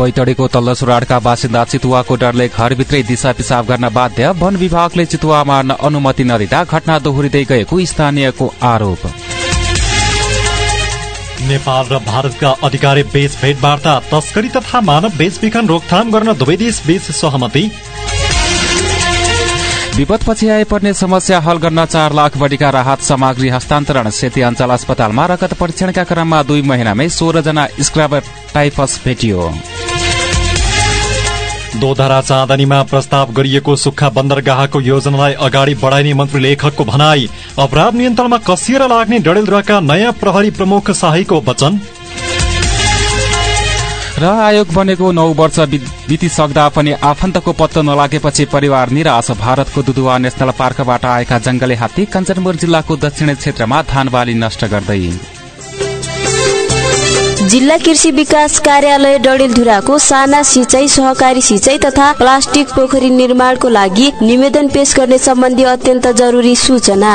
बैतडीको तल्लो सुराडका बासिन्दा चितुवाको डरले घरभित्रै दिशा पिसाब गर्न बाध्य। वन विभागले चितुवा मार्न अनुमति नदिँदा घटना दोहोरिँदै गएको स्थानीयको आरोप। नेपाल र भारतका अधिकारी बीच भेटवार्ता तस्करी तथा मानव बेचबिखन रोकथाम गर्न दुवै देश बीच सहमति। विपदपछि आइपर्ने समस्या हल गर्न चार लाख बढीका राहत सामग्री हस्तान्तरण सेती अञ्चल अस्पतालमा रगत परीक्षणका क्रममा दुई महिनामै सोह्र जना स्क्राबर टाइफस भेटियो। दोधरा चाँदनीमा प्रस्ताव गरिएको सुक्खा बन्दरगाहको योजनालाई अगाडि बढाइने मन्त्री लेखकको भनाई। अपराध नियन्त्रणमा कसिएर लाग्ने डडेलधुराका नयाँ प्रहरी प्रमुख शाहीको वचन। र आयोग बनेको नौ वर्ष बितिसक्दा पनि आफन्तको पत्तो नलागेपछि परिवार निराश। भारतको दुदुवा नेशनल पार्कबाट आएका जंगली हात्ती कञ्चनपुर जिल्लाको दक्षिणी क्षेत्रमा धान बाली नष्ट गर्दै जिल्ला कृषि विकास कार्यालय डडेलधुराको साना सिंचाई सहकारी सिंचाई तथा प्लास्टिक पोखरी निर्माणको लागि निवेदन पेश गर्ने सम्बन्धी अत्यन्त जरुरी सूचना।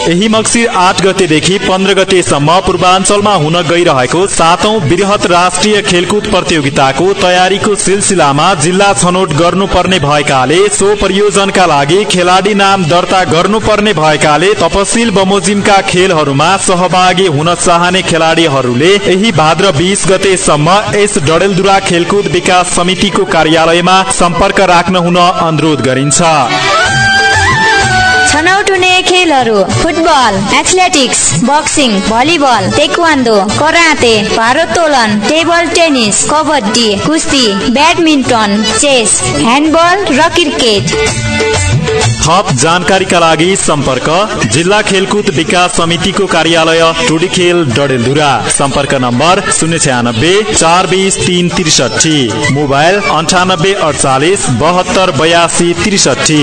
यही मक्सिर आठ गतेदेखि पन्ध्र गतेसम्म पूर्वाञ्चलमा हुन गइरहेको सातौं वृहत राष्ट्रिय खेलकुद प्रतियोगिताको तयारीको सिलसिलामा जिल्ला छनौट गर्नुपर्ने भएकाले सो परियोजनका लागि खेलाडी नाम दर्ता गर्नुपर्ने भएकाले तपसिल बमोजिमका खेलहरूमा सहभागी हुन चाहने खेलाडीहरूले यही भाद्र बीस गतेसम्म यस डडेलधुरा खेलकुद विकास समितिको कार्यालयमा सम्पर्क राख्न हुन अनुरोध गरिन्छ। छनौट हुने खेलहरू football athletics boxing volleyball taekwondo karate भारोत्तोलन टेबल टेनिस कबड्डी कुस्ती ब्याडमिन्टन चेस ह्यान्डबल र क्रिकेट थप जानकारीका लागि सम्पर्क जिल्ला खेलकुद विकास समितिको कार्यालय टुडी खेल डडेलधुरा। सम्पर्क नम्बर शून्य छ्यानब्बे चार बिस तिन त्रिसठी मोबाइल अन्ठानब्बे अडचालिस बहत्तर बयासी त्रिसठी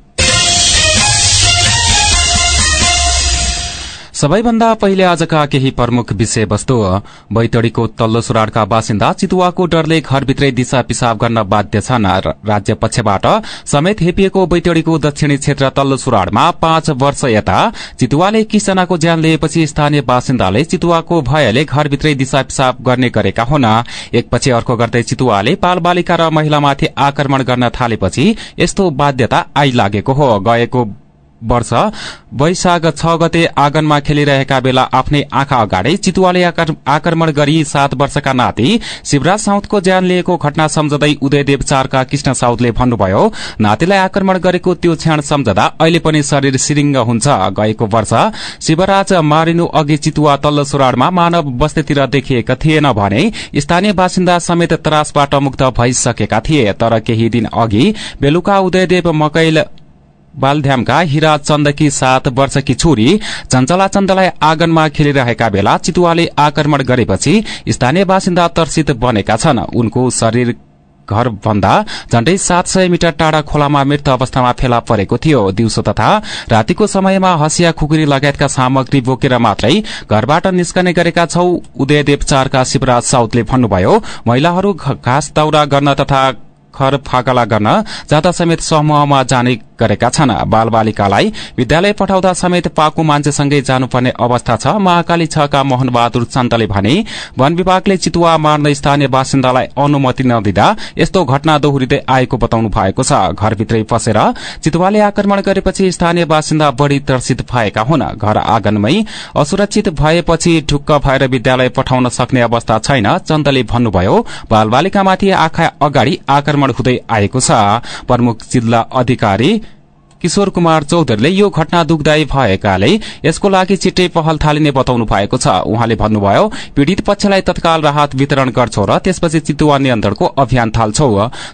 सबैभन्दा पहिले आजका केही प्रमुख विषयवस्तु बैतडीको तल्लो सुराडका बासिन्दा चितुवाको डरले घरभित्रै दिशा पिसाब गर्न बाध्य छन्। राज्य पक्षबाट समेत हेपिएको बैतडीको दक्षिणी क्षेत्र तल्लो सुराडमा पाँच वर्ष यता चितुवाले किसजनाको ज्यान लिएपछि स्थानीय बासिन्दाले चितुवाको भयले घरभित्रै दिशा पिसाब गर्ने गरेका हुन्। एकपछि अर्को गर्दै चितुवाले बालबालिका र महिलामाथि आक्रमण गर्न थालेपछि यस्तो बाध्यता आइलागेको हो। गएको वर्ष। वैशाख छ गते आँगनमा खेलिरहेका बेला आफ्नै आँखा अगाडि चितुवाले आक्रमण गरी सात वर्षका नाति शिवराज साउदको ज्यान लिएको घटना सम्झँदै उदयदेव चारका कृष्ण साउदले भन्नुभयो नातिलाई आक्रमण गरेको त्यो क्षण सम्झदा अहिले पनि शरीर सिरिङ्ग हुन्छ। गएको वर्ष शिवराज मारिनु अघि चितुवा तल्लो सुराडमा मानव बस्तीतिर देखिएका थिएन भने स्थानीय बासिन्दा समेत त्रासबाट मुक्त भइसकेका थिए। तर केही दिन अघि बेलुका उदयदेव मकैल बालध्यामका हिरा चन्दकी सात वर्षकी छोरी चञ्चला चन्दलाई आँगनमा खेलिरहेका बेला चितुवाले आक्रमण गरेपछि स्थानीय बासिन्दा तर्सित बनेका छन्। उनको शरीर घर भन्दा झण्डै सात सय मिटर टाढा खोलामा मृत अवस्थामा फेला परेको थियो। दिउँसो तथा रातिको समयमा हसिया खुकुरी लगायतका सामग्री बोकेर मात्रै घरबाट निस्कने गरेका छौ। उदयदेव चारका शिवराज साउदले भन्नुभयो महिलाहरू घाँस दौरा गर्न तथा खर फाकला गर्न जाँदा समेत समूहमा जाने गरेका छन्। बाल बालिकालाई विद्यालय पठाउँदा समेत पाको मान्छेसँगै जानुपर्ने अवस्था छ। महाकाली छका मोहन बहादुर चन्तले भने वन विभागले चितुवा मार्न स्थानीय बासिन्दालाई अनुमति नदिँदा यस्तो घटना दोहोरिँदै आएको बताउनु भएको छ। घरभित्रै पसेर चितुवाले आक्रमण गरेपछि स्थानीय बासिन्दा बढ़ी तर्सित भएका हुन्। घर आँगनमै असुरक्षित भएपछि ढुक्क भएर विद्यालय पठाउन सक्ने अवस्था छैन। चन्दले भन्नुभयो बाल बालिकामाथि आँखा अगाडि आक्रमण हुँदै आएको छ। प्रमुख जिल्ला अधिकारी किशोर कुमार चौधरीले यो घटना दुखदायी भएकाले यसको लागि छिट्टै पहल थालिने बताउनु भएको छ। उहाँले भन्नुभयो पीड़ित पक्षलाई तत्काल राहत वितरण गर्छौ र त्यसपछि चितुवा नियन्त्रणको अभियान थाल्छौ।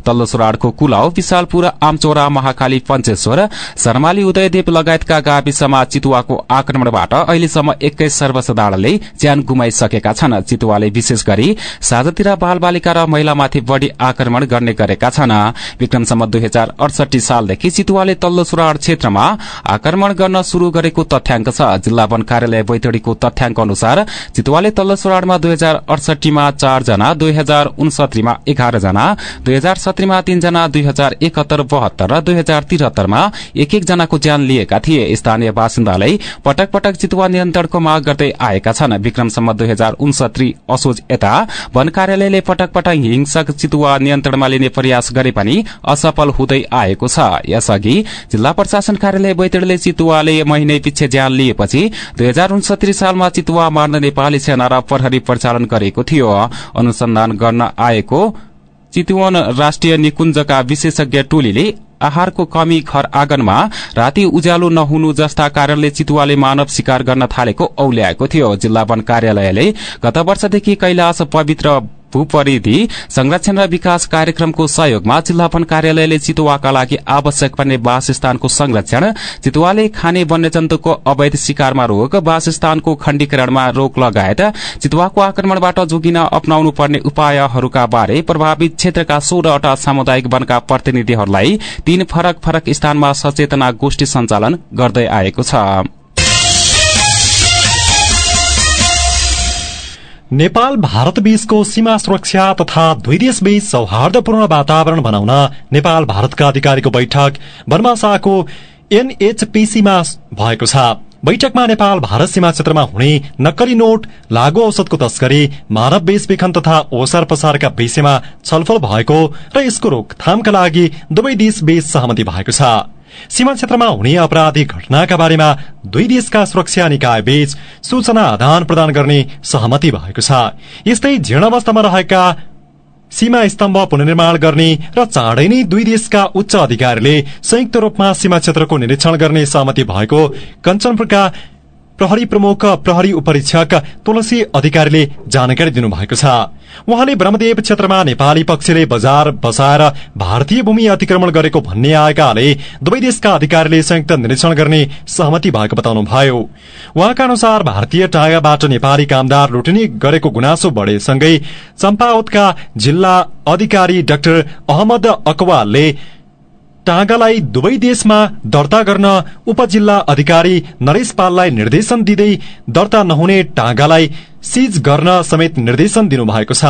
तल्लो सुराडको कुलाउ विशालपुर आमचोरा महाकाली पञ्चेश्वर शर्माली उदयदेव लगायतका गाविसमा चितुवाको आक्रमणबाट अहिलेसम्म एक्काइस सर्वसाधारणले ज्यान गुमाइसकेका छन्। चितुवाले विशेष गरी साझातिर बाल बालिका र महिलामाथि बढ़ी आक्रमण गर्ने गरेका छन्। विक्रमसम्म दुई हजार अडसठी सालदेखि चितुवाले तल्लो सुराड क्षेत्रमा आक्रमण गर्न शुरू गरेको तथ्याङ्क छ। जिल्ला वन कार्यालय बैतडीको तथ्याङ्क अनुसार चितुवाले तल्लो सुराडमा दुई हजार अडसठीमा चारजना दुई हजार उनसत्तरीमा एघार जना दुई हजार सत्तरीमा तीनजना दुई हजार एकहत्तर बहत्तर र दुई हजार त्रिहत्तरमा एक एक जनाको ज्यान लिएका थिए। स्थानीय बासिन्दाले पटक पटक चितुवा नियन्त्रणको माग गर्दै आएका छन्। विक्रमसम्म दुई हजार उनसत्तरी असोज यता वन कार्यालयले पटक पटक हिंसक चितुवा नियन्त्रणमा लिने प्रयास गरे पनि असफल हुँदै आएको छ। यसअघि जिल्ला प्रशासन कार्यालय बैतडीले चितुवाले महिने पछि ज्यान लिएपछि दुई हजार उनसत्तरी सालमा चितुवा मार्न नेपाली सेना र प्रहरी प्रचालन गरेको थियो। अनुसन्धान गर्न आएको चितुवन राष्ट्रिय निकुञ्जका विशेषज्ञ टोलीले आहारको कमी घर आँगनमा राति उज्यालो नहुनु जस्ता कारणले चितुवाले मानव शिकार गर्न थालेको औल्याएको थियो। जिल्ला वन कार्यालयले गत वर्षदेखि कैलाश पवित्र भूपरिधि संरक्षण र विकास कार्यक्रमको सहयोगमा जिल्ला वन कार्यालयले चितुवाका लागि आवश्यक पर्ने वासस्थानको संरक्षण चितुवाले खाने वन्यजन्तुको अवैध शिकारमा रोक वासस्थानको खण्डीकरणमा रोक लगायत चितुवाको आक्रमणबाट जोगिन अप्नाउनु पर्ने उपायहरूका बारे प्रभावित क्षेत्रका सोह्रवटा सामुदायिक वनका प्रतिनिधिहरूलाई तीन फरक फरक स्थानमा सचेतना गोष्ठी सञ्चालन गर्दै आएको छ। नेपाल भारत बीचको सीमा सुरक्षा तथा दुई देशबीच सौहार्दपूर्ण वातावरण बनाउन नेपाल भारतका अधिकारीको बैठक बनमासाको एनएचपीसीमा भएको छ। बैठकमा नेपाल भारत सीमा क्षेत्रमा हुने नक्कली नोट लागू औषधको तस्करी मानव बेचबिखन तथा ओसार पसारका विषयमा छलफल भएको र यसको रोकथामका लागि दुवै देश बीच सहमति भएको छ। सीमा क्षेत्रमा हुने आपराधिक घटनाका बारेमा दुई देशका सुरक्षा निकाय बीच सूचना आदान प्रदान गर्ने सहमति भएको छ यस्तै जीर्ण अवस्थामा रहेका सीमा स्तम्भ पुननिर्माण गर्ने र चाँडै नै दुई देशका उच्च अधिकारीले संयुक्त रूपमा सीमा क्षेत्रको निरीक्षण गर्ने सहमति भएको कञ्चनपुरका प्रहरी प्रमुख प्रहरी उपरीक्षक तुलसी अधिकारीले जानकारी दिनुभएको छ। उहाँले ब्रह्मदेव क्षेत्रमा नेपाली पक्षले बजार बसाएर भारतीय भूमि अतिक्रमण गरेको भन्ने आएकाले दुवै देशका अधिकारीले संयुक्त निरीक्षण गर्ने सहमति भएको बताउनुभयो। उहाँका अनुसार भारतीय टागाबाट नेपाली कामदार लुटिने गरेको गुनासो बढेसँगै चम्पावतका जिल्ला अधिकारी डाक्टर अहमद अकवालले टाँगालाई दुवै देशमा दर्ता गर्न उपजिल्ला अधिकारी नरेश पाललाई निर्देशन दिँदै दर्ता नहुने टाँगालाई सिज गर्न समेत निर्देशन दिनुभएको छ।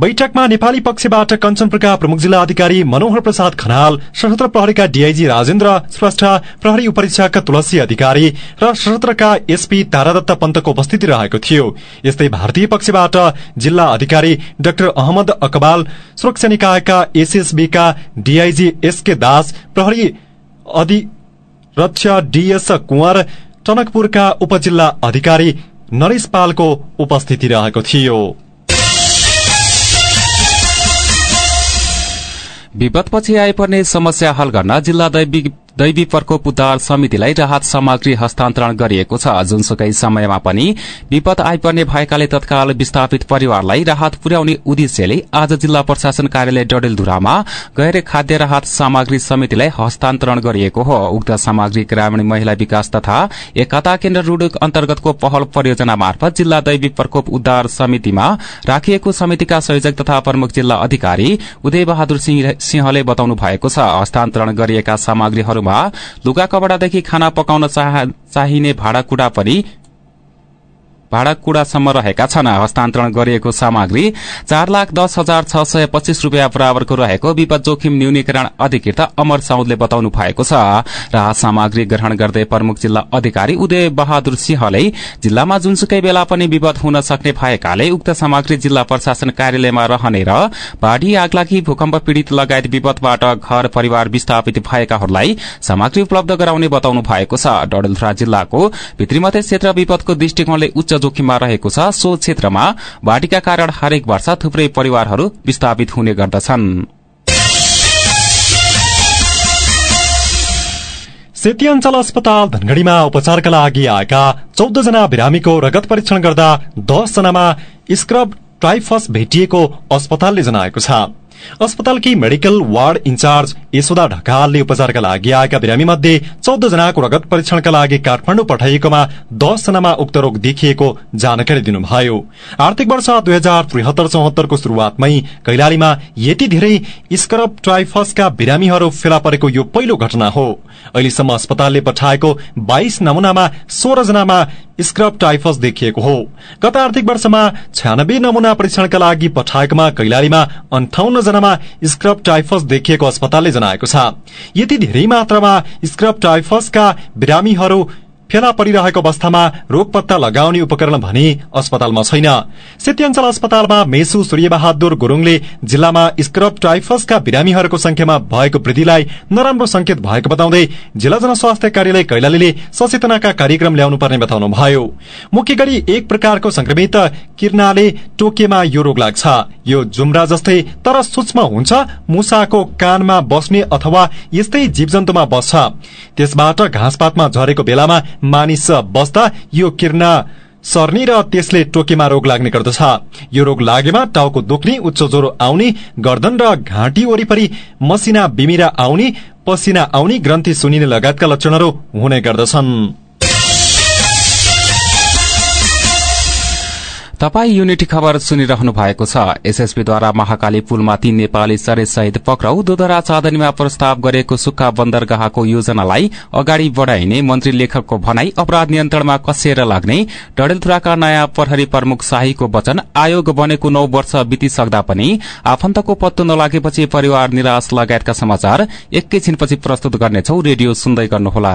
बैठकमा नेपाली पक्षबाट कञ्चनपुरका प्रमुख जिल्ला अधिकारी मनोहर प्रसाद खनाल सशस्त्र प्रहरीका डीआईजी राजेन्द्र श्रेष्ठ प्रहरी उपरीक्षक तुलसी अधिकारी र सशस्त्रका एसपी तारादत्त पन्तको उपस्थिति रहेको थियो। यस्तै भारतीय पक्षबाट जिल्ला अधिकारी डाक्टर अहमद अकबाल सुरक्षा निकायका एसएसबीका डीआईजी एसके दास प्रहरी अधिरक्ष डीएस कुंवर टनकपुरका उपजिल्ला अधिकारी नरेश पालको उपस्थिति रहेको थियो। विपदपछि आइपर्ने समस्या हल गर्न जिल्ला दैविक दैवी प्रकोप उद्धार समितिलाई राहत सामग्री हस्तान्तरण गरिएको छ। जुनसुकै समयमा पनि विपद आइपर्ने भएकाले तत्काल विस्थापित परिवारलाई राहत पुर्याउने उद्देश्यले आज जिल्ला प्रशासन कार्यालय डडेलधुरामा गैर खाद्य राहत सामग्री समितिलाई हस्तान्तरण गरिएको हो। उक्त सामग्री ग्रामीण महिला विकास तथा एकता केन्द्र रूडुक अन्तर्गतको पहल परियोजना मार्फत जिल्ला दैवी प्रकोप उद्धार समितिमा राखिएको समितिका संयोजक तथा प्रमुख जिल्ला अधिकारी उदय बहादुर सिंहले बताउनु भएको छ। हस्तान्तरण गरिएका सामग्रीहरूमा लुगा कपडादेखि खाना पकाउन चाहिने भाँडाकुँडा पनि भाँडाकुँडासम्म रहेका छन्। हस्तान्तरण गरिएको सामग्री चार लाख दस हजार छ सय पच्चीस रूपियाँ बराबरको रहेको विपद जोखिम न्यूनीकरण अधिकृत अमर साउदले बताउनु भएको छ। राहत सामग्री ग्रहण गर्दै प्रमुख जिल्ला अधिकारी उदय बहादुर सिंहले जिल्लामा जुनसुकै बेला पनि विपद हुन सक्ने भएकाले उक्त सामग्री जिल्ला प्रशासन कार्यालयमा रहने र बाढ़ी आगलागी भूकम्प पीड़ित लगायत विपदबाट घर परिवार विस्थापित भएकाहरूलाई सामग्री उपलब्ध गराउने बताउनु भएको छ। डडेलधुरा जिल्लाको भित्री मध्य क्षेत्र विपदको दृष्टिकोणले उच्च जोखिममा रहेको छ सो क्षेत्रमा बाढ़ीका कारण हरेक वर्ष थुप्रै परिवारहरू विस्थापित हुने गर्दछन्। सेती अञ्चल अस्पताल धनगढ़ीमा उपचारका लागि आएका चौध जना बिरामीको रगत परीक्षण गर्दा दस जनामा स्क्रब टाइफस भेटिएको अस्पतालले जनाएको छ। अस्पतालकी मेडिकल वार्ड इन्चार्ज यशोदा ढकालले उपचारका लागि आएका बिरामी मध्ये चौध जनाको रगत परीक्षणका लागि काठमाडौँ पठाइएकोमा दस जनामा उक्त रोग देखिएको जानकारी दिनुभयो। आर्थिक वर्ष दुई हजार त्रिहत्तर चौहत्तरको शुरूआतमै कैलालीमा यति धेरै स्क्रब ट्राइफसका बिरामीहरू फेला परेको यो पहिलो घटना हो। अहिलेसम्म अस्पतालले पठाएको बाइस नमूनामा सोह्र जनामा स्क्रब टाइफस देखिएको हो। गत आर्थिक वर्षमा छयानब्बे नमूना परीक्षणका लागि पठाएकोमा कैलालीमा अन्ठाउन्न जनामा स्क्रब टाइफस देखिएको अस्पतालले जनाएको छ। यति धेरै मात्रामा स्क्रब टाइफसका बिरामीहरू फेला परिरहेको अवस्थामा रोग पत्ता लगाउने उपकरण भने अस्पतालमा छैन। सेत्याञ्चल अस्पतालमा मेसु सूर्यबहादुर गुरूङले जिल्लामा स्क्रब टाइफसका बिरामीहरूको संख्यामा भएको वृद्धिलाई नराम्रो संकेत भएको बताउँदै जिल्ला जनस्वास्थ्य कार्यालय कैलालीले सचेतनाका कार्यक्रम ल्याउनु पर्ने बताउनुभयो। मुख्य गरी एक प्रकारको संक्रमित किर्नाले टोकेमा यो रोग लाग्छ। यो जुम्रा जस्तै तर सूक्ष्म हुन्छ मुसाको कानमा बस्ने अथवा यस्तै जीवजन्तुमा बस्छ। त्यसबाट घाँसपातमा झरेको बेलामा मानिस बस्दा यो किर्ना सर्ने र त्यसले टोकेमा रोग लाग्ने गर्दछ। यो रोग लागेमा टाउको दुख्ने उच्च ज्वरो आउने गर्दन र घाँटी वरिपरि मसिना बिमिरा आउने पसिना आउने ग्रन्थि सुनिने लगायतका लक्षणहरू हुने गर्दछन्। तपाई युनिटी खबर सुनिरहनु भएको छ। एसएसपीद्वारा महाकाली पुलमा तीन नेपाली सहित पक्राउ दोधरा चाँदनीमा प्रस्ताव गरेको सुक्खा बन्दरगाहको योजनालाई अगाडि बढ़ाइने मन्त्री लेखकको भनाई अपराध नियन्त्रणमा कसिएर लाग्ने डडेलधुराका नयाँ प्रहरी प्रमुख शाहीको वचन आयोग बनेको नौ वर्ष बितिसक्दा पनि आफन्तको पत्तो नलागेपछि परिवार निराश लगायतका समाचार एकैछिनपछि प्रस्तुत गर्नेछौ रेडियो सुन्दै गर्नुहोला।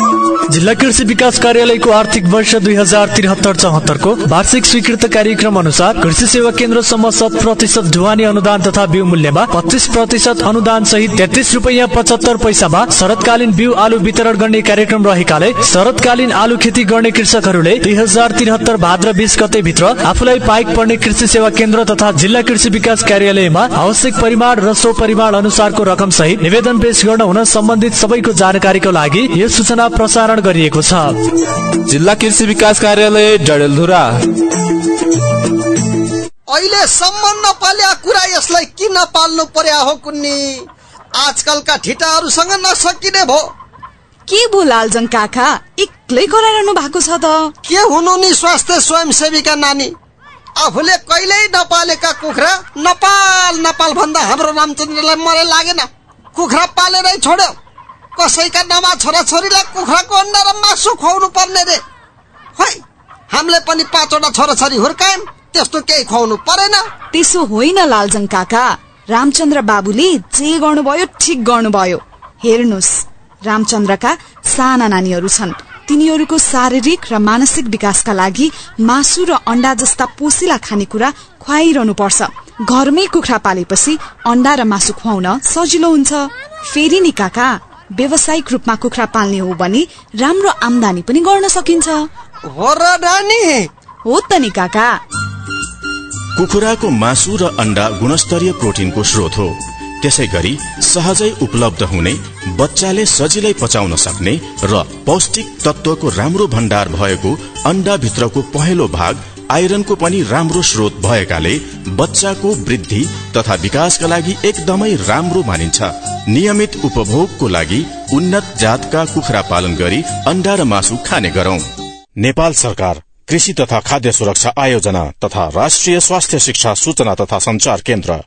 जिल्ला कृषि विकास कार्यालयको आर्थिक वर्ष दुई हजार त्रिहत्तर चौहत्तरको वार्षिक स्वीकृत कार्यक्रम अनुसार कृषि सेवा केन्द्रसम्म शत प्रतिशत ढुवानी अनुदान तथा बिउ मूल्यमा पच्चिस प्रतिशत अनुदान सहित तेत्तिस रुपियाँ पचहत्तर पैसामा शरतकालीन बिउ आलु वितरण गर्ने कार्यक्रम रहेकाले शरतकालीन आलु खेती गर्ने कृषकहरूले दुई हजार त्रिहत्तर भाद्र बिस गते भित्र आफूलाई पाइक पर्ने कृषि सेवा केन्द्र तथा जिल्ला कृषि विकास कार्यालयमा आवश्यक परिमाण र सो परिमाण अनुसारको रकम सहित निवेदन पेश गर्न हुन सम्बन्धित सबैको जानकारीको लागि यो सूचना प्रसारण गरिएको छ। जिल्ला कृषि विकास कार्यालय डडेलधुरा। अहिलेसम्म नपाल्या कुरा यसलाई किन पाल्नु पर्या हो कुन्नी? आजकलका ठिटाहरूसँग नसकिने भो। के भो लालजङ काका? एक्लै कराइरहनु भएको छ त। के हुनु नि स्वास्थ्य स्वयंसेवीका नानी? आफूले कहिल्यै नपालेका कुखुरा नपाल नपाल भन्दा हाम्रो रामचन्द्रलाई मरे लागेन। कुखुरा पालेरै छोड्यो। कसैका नमा छोराछोरीलाई कुखुराको अन्डा र मासु खुवाउनु पर्ने रे। खै हामीले पनि पाँचवटा छोराछोरी हुर्कायौँ त्यस्तो केही खुवाउनु परेन। त्यसो होइन लालजङ काका रामचन्द्र बाबुले जे गर्नुभयो ठिक गर्नुभयो। हेर्नुहोस् रामचन्द्रका साना नानीहरू छन्। तिनीहरूको शारीरिक र मानसिक विकासका लागि मासु र अन्डा जस्ता पोसिला खानेकुरा खुवाइरहनु पर्छ। घरमै कुखुरा पालेपछि अन्डा र मासु खुवाउन सजिलो हुन्छ। फेरि नि काका। व्यावसायिक रूपमा कुखुरा पाल्ने हो भने राम्रो आमदानी पनि गर्न सकिन्छ। हो र नानी हो त नि काका। कुखुराको मासु र अन्डा गुणस्तरीय प्रोटिनको स्रोत हो। त्यसै गरी सहजै उपलब्ध हुने बच्चाले सजिलै पचाउन सक्ने र पौष्टिक तत्वको राम्रो भण्डार भएको अन्डा भित्रको पहेँलो भाग आइरनको पनि राम्रो स्रोत भएकाले बच्चाको वृद्धि तथा विकासका लागि एकदमै राम्रो मानिन्छ। नियमित उपभोगको लागि उन्नत जातका कुखुरा पालन गरी अन्डा र मासु खाने गरौं। नेपाल सरकार कृषि तथा खाद्य सुरक्षा आयोजना तथा राष्ट्रिय स्वास्थ्य शिक्षा सूचना तथा संचार केन्द्र।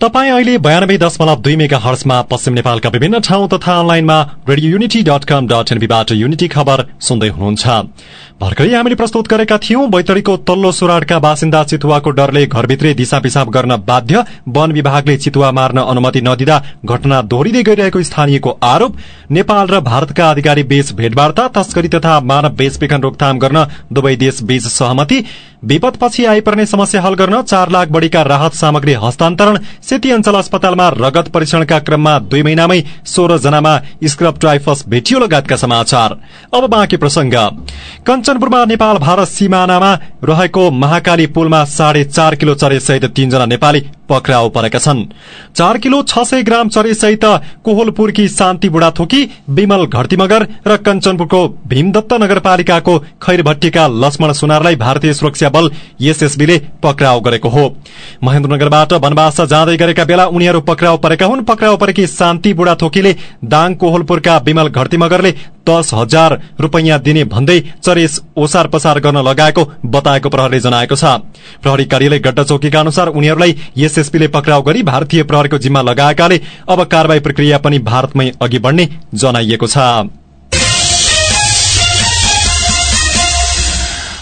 तपाईँ अहिले बयानब्बे दशमलव दुई मेगा हर्समा पश्चिम नेपालका विभिन्न ठाउँ तथा अनलाइनमा Radio Unity dot com dot एनबीबाट unity खबर सुन्दै हुनुहुन्छ। भर्खरै हामीले प्रस्तुत गरेका थियौं बैतडीको तल्लो सुराडका बासिन्दा चितुवाको डरले घरभित्रै दिशा पिसाब गर्न बाध्य। वन विभागले चितुवा मार्न अनुमति नदिँदा घटना दोहोरिँदै गइरहेको स्थानीयको आरोप। नेपाल र भारतका अधिकारी बीच भेटवार्ता तस्करी तथा मानव बेचबिखन रोकथाम गर्न दुवै देश बीच सहमति। विपदपछि आइपर्ने समस्या हल गर्न चार लाख बढ़ीका राहत सामग्री हस्तान्तरण सेती अञ्चल अस्पतालमा रगत परीक्षणका क्रममा दुई महिनामै सोह्र जनामा स्क्रब ट्राइफस भेटियो लगायतका समाचार। अब बाँकी प्रसंग कञ्चनपुरमा नेपाल भारत सिमानामा रहेको महाकाली पुलमा साढे चार किलो चरेसहित तीनजना नेपाली पक्राउ परेका छन्। चार किलो छ सय ग्राम चरेसहित कोहलपुरकी शान्ति बुढाथोकी विमल घरतीमगर र कञ्चनपुरको भीमदत्त नगरपालिकाको खैरभट्टीका लक्ष्मण सुनारलाई भारतीय सुरक्षा बल एसएसबीले पक्राउ गरेको हो। महेन्द्रनगरबाट वनवास जाँदै गरेका बेला उनीहरू पक्राउ परेका हुन्। पक्राउ परेकी शान्ति बुढाथोकीले दाङ कोहलपुरका विमल घरतीमगरले दस हजार रूपियाँ दिने भन्दै चरेस ओसार पसार गर्न लगाएको बताएको प्रहरीले जनाएको छ। प्रहरी कार्यालय गड्डा चौकीका अनुसार उनीहरूलाई एसएसपीले पक्राउ गरी भारतीय प्रहरीको जिम्मा लगाएकाले अब कार्यवाही प्रक्रिया पनि भारतमै अघि बढ़ने जनाइएको छ।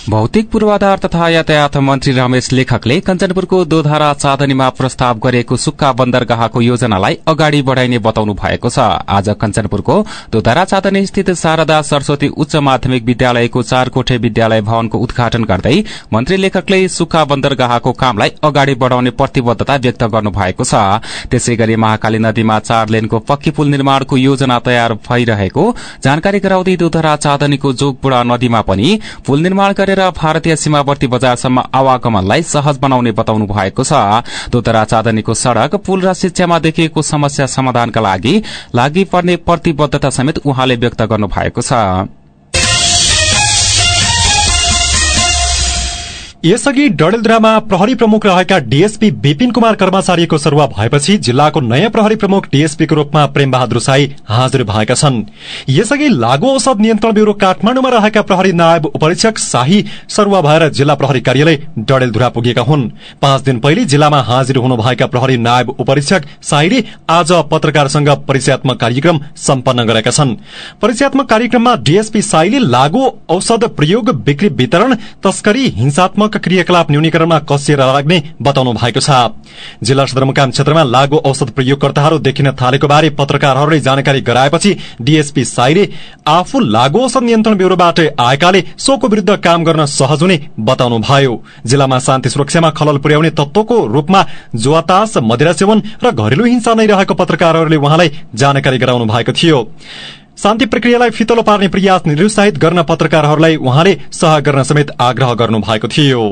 भौतिक पूर्वाधार तथा यातायात मन्त्री रमेश लेखकले कञ्चनपुरको दोधारा चाँदनीमा प्रस्ताव गरिएको सुक्खा बन्दरगाहको योजनालाई अगाडि बढ़ाइने बताउनु भएको छ। आज कञ्चनपुरको दोधारा चाँदनी स्थित शारदा सरस्वती उच्च माध्यमिक विद्यालयको चार कोठे विद्यालय भवनको उद्घाटन गर्दै मन्त्री लेखकले सुक्खा बन्दरगाहको कामलाई अगाडि बढ़ाउने प्रतिबद्धता व्यक्त गर्नु भएको छ। त्यसै गरी महाकाली नदीमा चार लेनको पक्की पुल निर्माणको योजना तयार भइरहेको जानकारी गराउँदै दोधरा चाँदनीको जोगबुढ़ा नदीमा पनि पुल निर्माण गरेर भारतीय सीमावर्ती बजारसम्म आवागमनलाई सहज बनाउने बताउनु भएको छ। दोतरा चाँदनीको सड़क पुल र शिक्षामा देखिएको समस्या समाधानका लागि लागि पर्ने प्रतिबद्धता समेत उहाँले व्यक्त गर्नु भएको छ। यसअघि डडेलधुरामा प्रहरी प्रमुख रहेका डीएसपी विपिन कुमार कर्मचारीको सरुवा भएपछि जिल्लाको नयाँ प्रहरी प्रमुख डीएसपीको रूपमा प्रेम बहादुर साई हाजिर भएका छन्। यसअघि लागू औषध नियन्त्रण ब्यूरो काठमाडौँमा रहेका प्रहरी नायब उपरीक्षक शाही सरुवा भएर जिल्ला प्रहरी कार्यालय डडेलधुरा पुगेका हुन्। पाँच दिन पहिले जिल्लामा हाजिर हुनुभएका प्रहरी नायब उपरीक्षक शाहीले आज पत्रकारसँग परिचयात्मक कार्यक्रम सम्पन्न गरेका छन्। परिचयात्मक कार्यक्रममा डीएसपी साईले लागू औषध प्रयोग बिक्री वितरण तस्करी हिंसात्मक क्रियाकलाप न्यूनीकरणमा कसिएर लाग्ने बताउनु भएको छ। जिल्ला सदरमुकाम क्षेत्रमा लागू औषध प्रयोगकर्ताहरू देखिन थालेको बारे पत्रकारहरूले जानकारी गराएपछि डीएसपी साईले आफू लागू औषध नियन्त्रण ब्यूरोबाट आएकाले सोको विरूद्ध काम गर्न सहज हुने बताउनु भयो। जिल्लामा शान्ति सुरक्षामा खलल पुर्याउने तत्वको रूपमा जुवातास मदिरा सेवन र घरेलु हिंसा नै रहेको पत्रकारहरूले उहाँलाई जानकारी गराउनु भएको थियो। शान्ति प्रक्रियालाई फितलो पार्ने प्रयास निरुत्साहित गर्न पत्रकारहरूलाई उहाँले सह गर्न समेत आग्रह गर्नु भएको थियो।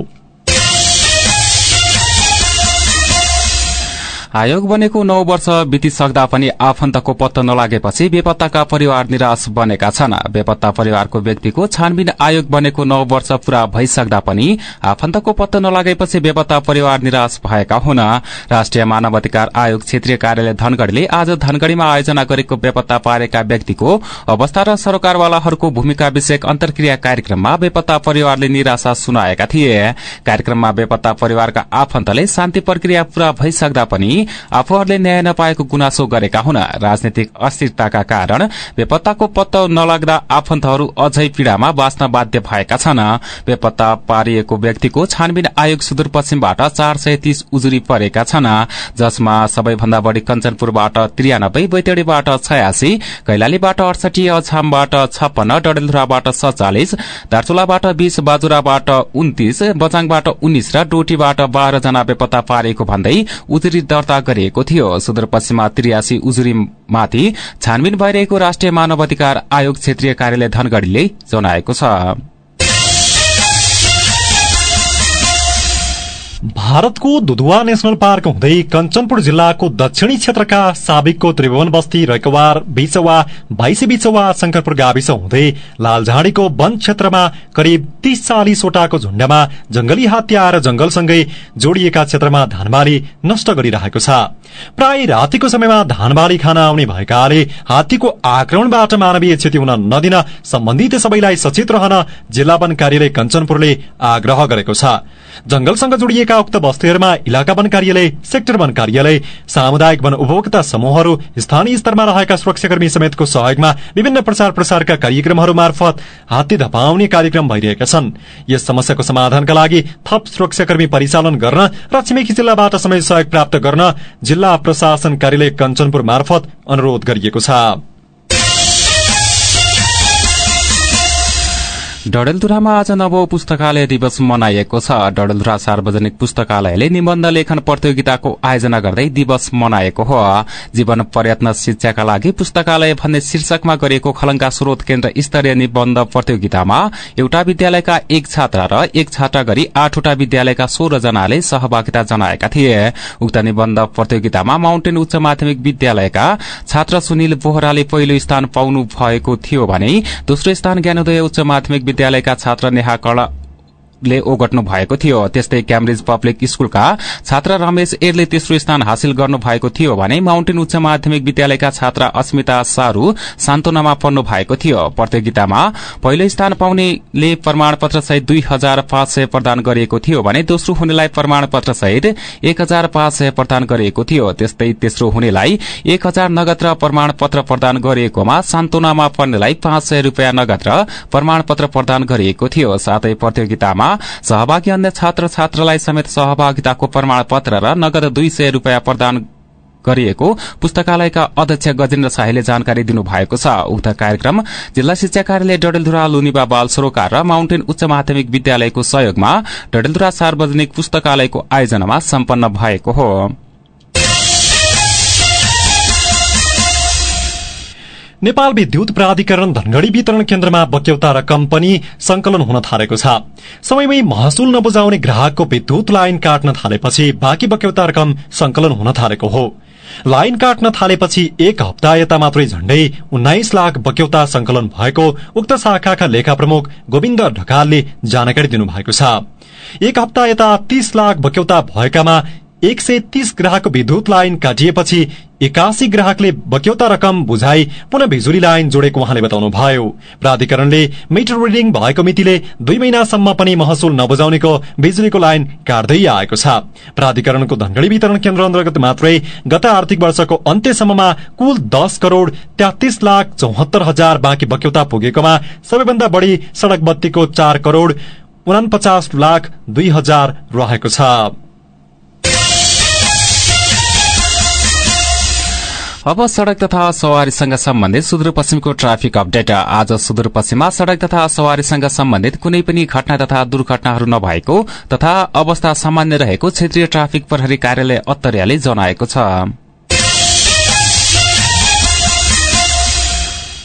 आयोग बनेको नौ वर्ष बितिसक्दा पनि आफन्तको पत्तो नलागेपछि बेपत्ताका परिवार निराश बनेका छन्। बेपत्ता परिवारको व्यक्तिको छानबिन आयोग बनेको नौ वर्ष पूरा भइसक्दा पनि आफन्तको पत्तो नलागेपछि बेपत्ता परिवार निराश भएका हुन्। राष्ट्रिय मानव अधिकार आयोग क्षेत्रीय कार्यालय धनगढ़ीले आज धनगढ़ीमा आयोजना गरेको बेपत्ता पारेका व्यक्तिको अवस्था र सरकारवालाहरूको भूमिका विषयक अन्तर्क्रिया कार्यक्रममा बेपत्ता परिवारले निराशा सुनाएका थिए। कार्यक्रममा बेपत्ता परिवारका आफन्तले शान्ति प्रक्रिया पूरा भइसक्दा पनि आफूहरूले न्याय नपाएको गुनासो गरेका हुन राजनैतिक अस्थिरताका कारण बेपत्ताको पत्तो नलाग्दा आफन्तहरू अझै पीड़ामा बाँच्न बाध्य भएका छन्। बेपत्ता पारिएको व्यक्तिको छानबिन आयोग सुदूरपश्चिमबाट चार सय तीस उजुरी परेका छन् जसमा सबैभन्दा बढ़ी कञ्चनपुरबाट त्रियानब्बे बैतडीबाट छयासी कैलालीबाट अडसठी अछामबाट छप्पन्न डडेलधुराबाट सत्तालिस दार्चुलाबाट बीस बाजुराबाट उन्तिस बचाङबाट उन्नाइस र डोटीबाट बाह्र जना बेपत्ता पारेको भन्दै उजुरी दर्ता दर्ता गरिएको थियो। सुदूरपश्चिममा त्रियासी उजुरीमाथि छानबिन भइरहेको राष्ट्रिय मानव अधिकार आयोग क्षेत्रीय कार्यालय धनगढ़ीले जनाएको छ। भारतको दुधुवा नेशनल पार्क हुँदै कञ्चनपुर जिल्लाको दक्षिणी क्षेत्रका साबिकको त्रिभुवन बस्ती रैकवार बिचवा भाइसी बिचवा शंकरपुर गाविस हुँदै लालझाडीको वन क्षेत्रमा करिब तीस चालिसवटाको झुण्डमा जंगली हात्ती आएर जंगलसँगै जोडिएका क्षेत्रमा धानबाली नष्ट गरिरहेको छ। प्राय रातिको समयमा धानबाली खान आउने भएकाले हात्तीको आक्रमणबाट मानवीय क्षति हुन नदिन सम्बन्धित सबैलाई सचेत रहन जिल्ला वन कार्यालय कञ्चनपुरले आग्रह गरेको छ। जंगलसँग जोडिएका उक्त बस्तीहरूमा इलाका वन कार्यालय सेक्टर वन कार्यालय सामुदायिक वन उपभोक्ता समूहहरू स्थानीय स्तरमा रहेका सुरक्षाकर्मी समेतको सहयोगमा विभिन्न प्रचार प्रसारका कार्यक्रमहरू मार्फत हात्ती धपाउने कार्यक्रम भइरहेका छन् यस समस्याको समाधानका लागि थप सुरक्षाकर्मी परिचालन गर्न र छिमेकी जिल्लाबाट समय सहयोग प्राप्त गर्न जिल्ला प्रशासन कार्यालय कञ्चनपुर मार्फत अनुरोध गरिएको छ डडेलधुरामा आज नव पुस्तकालय दिवस मनाइएको छ। डडेलधुरा सार्वजनिक पुस्तकालयले निबन्ध लेखन प्रतियोगिताको आयोजना गर्दै दिवस मनाएको हो। जीवन प्रयत्न शिक्षाका लागि पुस्तकालय भन्ने शीर्षकमा गरिएको खलंका स्रोत केन्द्र स्तरीय निबन्ध प्रतियोगितामा एउटा विद्यालयका एक छात्र र एक छात्रा गरी आठवटा विद्यालयका सोह्र जनाले सहभागिता जनाएका थिए। उक्त निबन्ध प्रतियोगितामा माउन्टेन उच्च माध्यमिक विद्यालयका छात्र सुनिल बोहराले पहिलो स्थान पाउनु भएको थियो भने दोस्रो स्थान ज्ञानोदय उच्च माध्यमिक विद्यालयका छात्र नेहा कला ले ओगट्नु भएको थियो। त्यस्तै क्याम्ब्रिज पब्लिक स्कूलका छात्र रमेश एरले तेस्रो स्थान हासिल गर्नु भएको थियो भने माउन्टेन उच्च माध्यमिक विद्यालयका छात्रा अस्मिता सारू सान्तोनामा पढ्नु भएको थियो। प्रतियोगितामा पहिलो स्थान पाउनेले प्रमाणपत्र सहित दुई हजार पाँच सय प्रदान गरिएको थियो भने दोस्रो हुनेलाई प्रमाणपत्र सहित एक हजार पाँच सय प्रदान गरिएको थियो। त्यस्तै तेस्रो हुनेलाई एक हजार नगद र प्रमाणपत्र प्रदान गरिएकोमा सान्तोनामा पढ्नेलाई पाँच सय रूपियाँ नगद र प्रमाणपत्र प्रदान गरिएको थियो। साथै प्रतियोगितामा सहभागी अन्य छात्र छात्रालाई समेत सहभागिताको प्रमाणपत्र र नगद दुई सय रूपियाँ प्रदान गरिएको पुस्तकालयका अध्यक्ष गजेन्द्र शाहीले जानकारी दिनुभएको छ। उक्त कार्यक्रम जिल्ला शिक्षा कार्यालय डडेलधुरा लुनिबा बाल सरोकार र माउन्टेन उच्च माध्यमिक विद्यालयको सहयोगमा डडेलधुरा सार्वजनिक पुस्तकालयको आयोजनामा सम्पन्न भएको हो। नेपाल विद्युत प्राधिकरण धनगढ़ी वितरण केन्द्रमा बक्यौता रकम पनि संकलन हुन थालेको छ। समयमै महसुल नबुझाउने ग्राहकको विद्युत लाइन काट्न थालेपछि बाँकी बक्यौता रकम संकलन हुन थालेको हो। लाइन काट्न थालेपछि एक हप्ता यता मात्रै झण्डै उन्नाइस लाख बक्यौता संकलन भएको उक्त शाखाका लेखा प्रमुख गोविन्द ढकालले जानकारी दिनुभएको छ। एक हप्ता यता तीस लाख बक्यौता भएकामा एक सय तीस ग्राहकको विद्युत लाइन काटिएपछि एकासी ग्राहकले बक्यौता रकम बुझाई पुनः बिजुली लाइन जोडेको उहाँले बताउनुभयो प्राधिकरणले मिटर रिडिङ भएको मितिले दुई महिनासम्म पनि महसुल नबुझाउनेको बिजुलीको लाइन काट्दै आएको छ। प्राधिकरणको धनगढ़ी वितरण केन्द्र अन्तर्गत मात्रै गत आर्थिक वर्षको अन्त्यसम्ममा कुल दस करोड़ तेत्तीस लाख चौहत्तर हजार बाँकी बक्यौता पुगेकोमा सबैभन्दा बढ़ी सड़क बत्तीको चार करोड़ उनापचास लाख दुई हजार रहेको छ। अब सड़क तथा सवारीसँग सम्बन्धित सुदूरपश्चिमको ट्राफिक अपडेट। आज सुदूरपश्चिममा सड़क तथा सवारीसँग सम्बन्धित कुनै पनि घटना तथा दुर्घटनाहरू नभएको तथा अवस्था सामान्य रहेको क्षेत्रीय ट्राफिक प्रहरी कार्यालय अत्तरियाले जनाएको छ।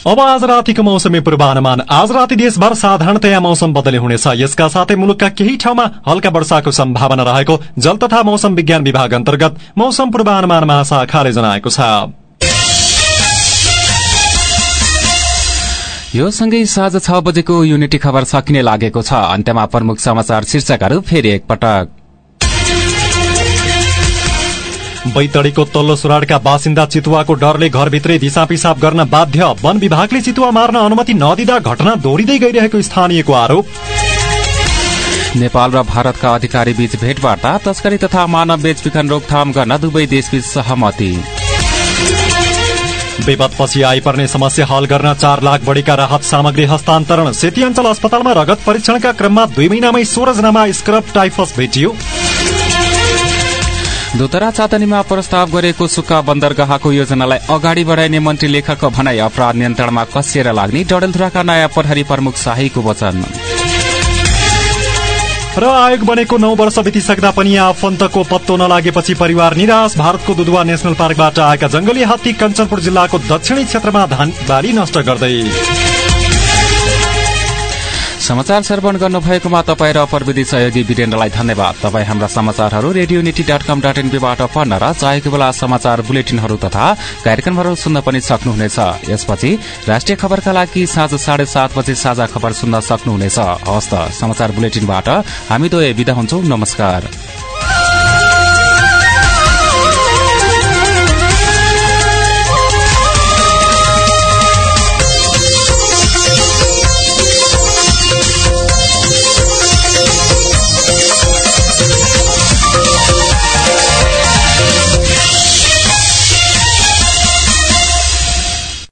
अब आज रातिको मौसमी पूर्वानुमान। आज राति देशभर साधारणतया मौसम बदली हुनेछ। यसका साथै मुलुकका केही ठाउँमा हल्का वर्षाको सम्भावना रहेको जल तथा मौसम विज्ञान विभाग अन्तर्गत मौसम पूर्वानुमान महाशाखाले जनाएको छ। यो सँगै साँझ छ बजेको युनिटी खबर सकिने लागेको छ। अन्त्यमा प्रमुख समाचार शीर्षकहरू फेरि एकपटक। बैतडीको तल्लो सुराडका बासिन्दा चितुवाको डरले घरभित्रै दिशा पिसाब गर्न बाध्य। वन विभागले चितुवा मार्न अनुमति नदिँदा घटना दोहोरिँदै गइरहेको स्थानीयको आरोप। नेपाल र भारतका अधिकारी बीच भेटवार्ता तस्करी तथा मानव बेचबिखन रोकथाम गर्न दुवै देशबीच सहमति। विपदपछि आइपर्ने समस्या हल गर्न चार लाख बढीका राहत सामग्री हस्तान्तरण। सेती अञ्चल अस्पतालमा रगत परीक्षणका क्रममा दुई महिनामै सोह्र जनामा स्क्रब टाइफस भेटियो। दुतरा चातनीमा प्रस्ताव गरेको सुक्खा बन्दरगाहको योजनालाई अगाडि बढाइने मन्त्री लेखकको भनाई अपराध नियन्त्रणमा कसिएर लाग्ने डडेलधुराका नयाँ प्रहरी प्रमुख शाहीको वचन र आयोग बनेको नौ वर्ष बितिसक्दा पनि आफन्तको पत्तो नलागेपछि परिवार निराश। भारतको दुधुवा नेशनल पार्कबाट आएका जंगली हात्ती कञ्चनपुर जिल्लाको दक्षिणी क्षेत्रमा धान बाली नष्ट गर्दै। समाचार श्रवण गर्नुभएकोमा तपाईँ र प्रविधि सहयोगी वीरेन्द्रलाई धन्यवाद। तपाईँ हाम्रा समाचारहरू Radio Unity dot com dot एनपीबाट पढ्न र चाहेको बेला समाचार बुलेटिनहरू तथा कार्यक्रमहरू सुन्न पनि सक्नुहुनेछ। यसपछि राष्ट्रिय खबरका लागि साँझ साढे सात बजे साझा खबर सुन्न सक्नुहुनेछ। हवस् त समाचार बुलेटिनबाट हामी दुवै विदा हुन्छौ। नमस्कार।